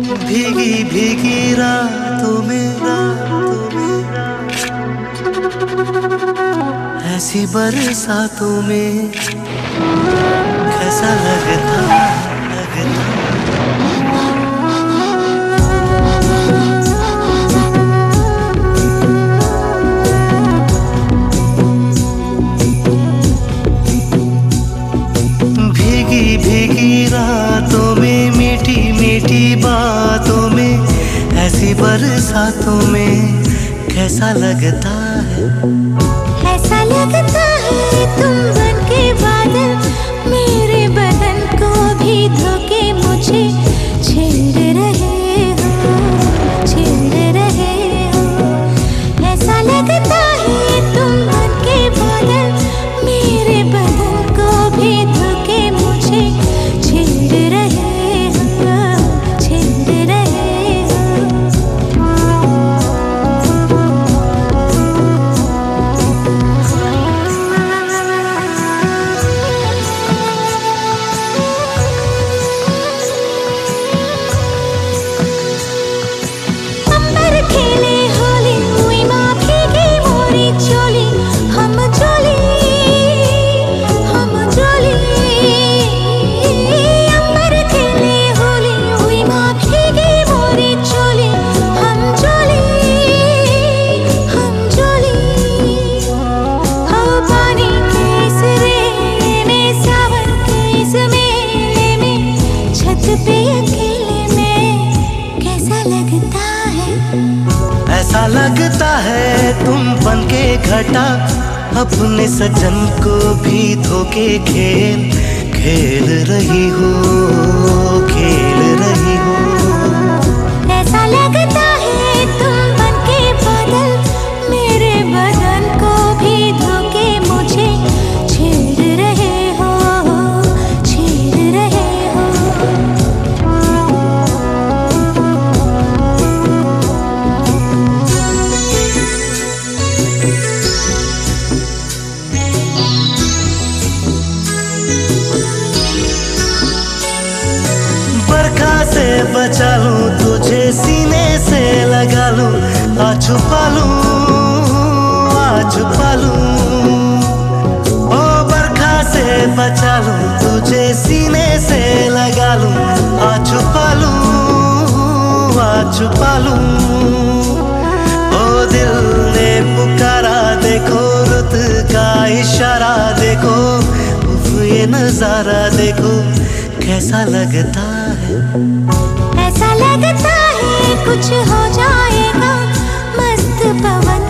भीगी भीगी रातों में रातों में। ऐसी बरसातों में कैसा लगता लगता। भीगी भीगी रातों बरसातों में कैसा लगता है? ऐसा लगता है तुम लगता है तुम बन के घटा। अपने सजन को भी धोके खेल। खेल रही हो, खेल रही बचा लूँ तुझे सीने से लगा लूँ आ छुपा लूँ आ छुपा लूँ। ओ बरखा से बचा लूँ, तुझे सीने से लगा लूँ आ छुपा लूँ आ छुपा लूँ। ओ दिल ने पुकारा, देखो रुत का इशारा, देखो ये नज़ारा, देखो कैसा लगता है। ऐसा लगता है कुछ हो जाएगा। मस्त पवन